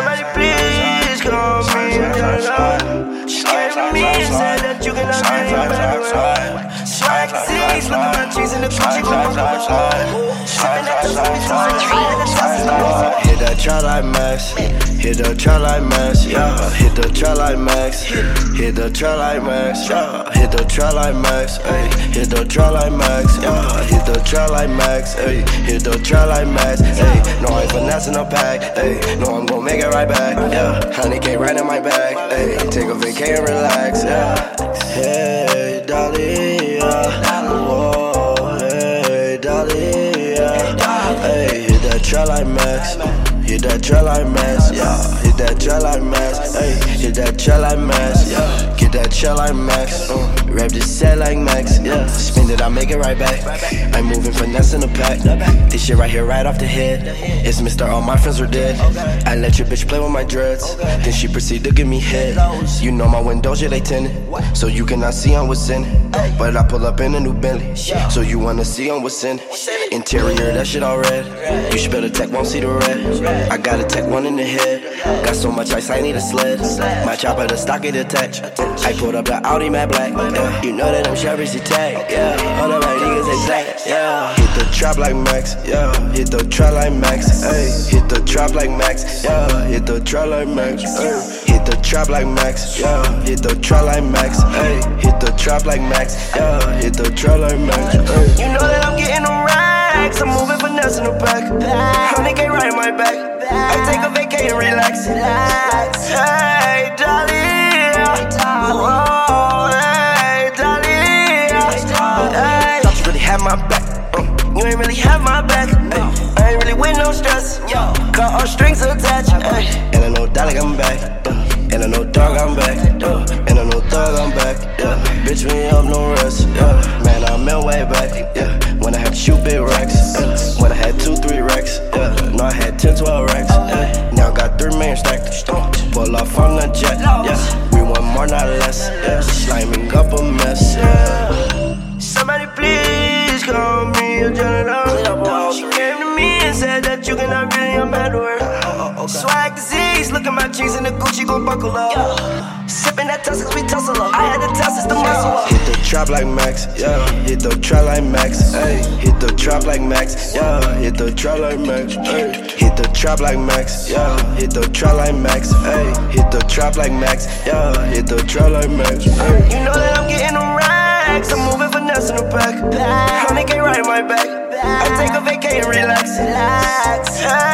Somebody please call me came to me and said that you cannot be my Swag Z's, look at my cheese in the Gucci gon' fuck Sippin' that juice, between the tree and the Tesla. Hit that trap like Max, hit the trap like Max, yeah. Hit the trap like Max, hit the trap like Max, yeah. Hit the trap like Max, ayy. Hit the trap like Max, yeah. Hit the trap like Max, ayy. Hit the trap like Max, ayy. No, I ain't finessing a pack, ayy. No, I'm gon' make it right back, yeah. Honey came right in my bag, ayy. Take a vacation and relax, yeah. Hey, Dolly, yeah. Whoa, hey, Dolly, yeah. Hey, hit that trap like Max. Hit that trap like mass, yeah. Hit that trap like mass, hey. Hit that trap like mass, yeah. That trap like Max, uh. Rap this set like Max, yeah. Spend it, I make it right back. I'm moving finesse in the pack. This shit right here, right off the head. It's Mr. All my friends were dead. I let your bitch play with my dreads. Then she proceed to give me head. You know my windows, yeah, they tinted. So you cannot see on what's in it. But I pull up in a new Bentley. So you wanna see on what's in it. Interior, that shit all red. You should better tech, won't see the red. I got a tech one in the head. Got so much ice, I need a sled. My chopper, the stock it attached. I pulled up the Audi Matte Black. Yeah. You know that I'm Chevy's tag. Yeah. All of my niggas exact. Yeah. Hit the trap like Max. Yeah. Hit the trap like Max. Hey. Hit the trap like Max. Yeah. Hit the trap like Max. Hey. Hit the trap like Max. Yeah. Hit the trap like Max. Hey. Hit the trap like Max. Yeah. Hit the trap like Max. Hey. You know that I'm getting the racks. I'm moving finesse in the back. Honey came right in my back. I take a vacation, relax. Hey, Dolly. Really have my back. Ay, I ain't really with no stress. Yo, Got all strings attached. Ay. And I know Dolly I'm back. Uh, and I know dog I'm back. Uh, and I know thug I'm back. Yeah. Bitch me up no rest. Yeah. Man I'm in way back. Yeah. When I had shoot big racks. Yeah. When I had two three racks. Yeah. No I had 10 12 racks. Yeah. Now I got three million stacked. Uh, pull off on the jet. Yeah. We want more not less. Yeah. Sliming up a mess. Yeah. Somebody please call me a janitor. Really I'm at work. Swag disease, look at my jeans and the Gucci gon' buckle up. Sippin' that tuss we tussle up. I had test it's the muscle up. Hit the trap like Max, yeah. Hit the trap like Max, hey. Hit the trap like Max, yeah. Hit the trap like Max, hey. Hit the trap like Max, yeah. Hit the trap like Max, hey. Hit the trap like Max, yeah. Hit the trap like Max, hey. You know that I'm getting the racks. I'm moving finesse in the back. Honey came right in my back. I take a vacation, relax. Hey, Dolly.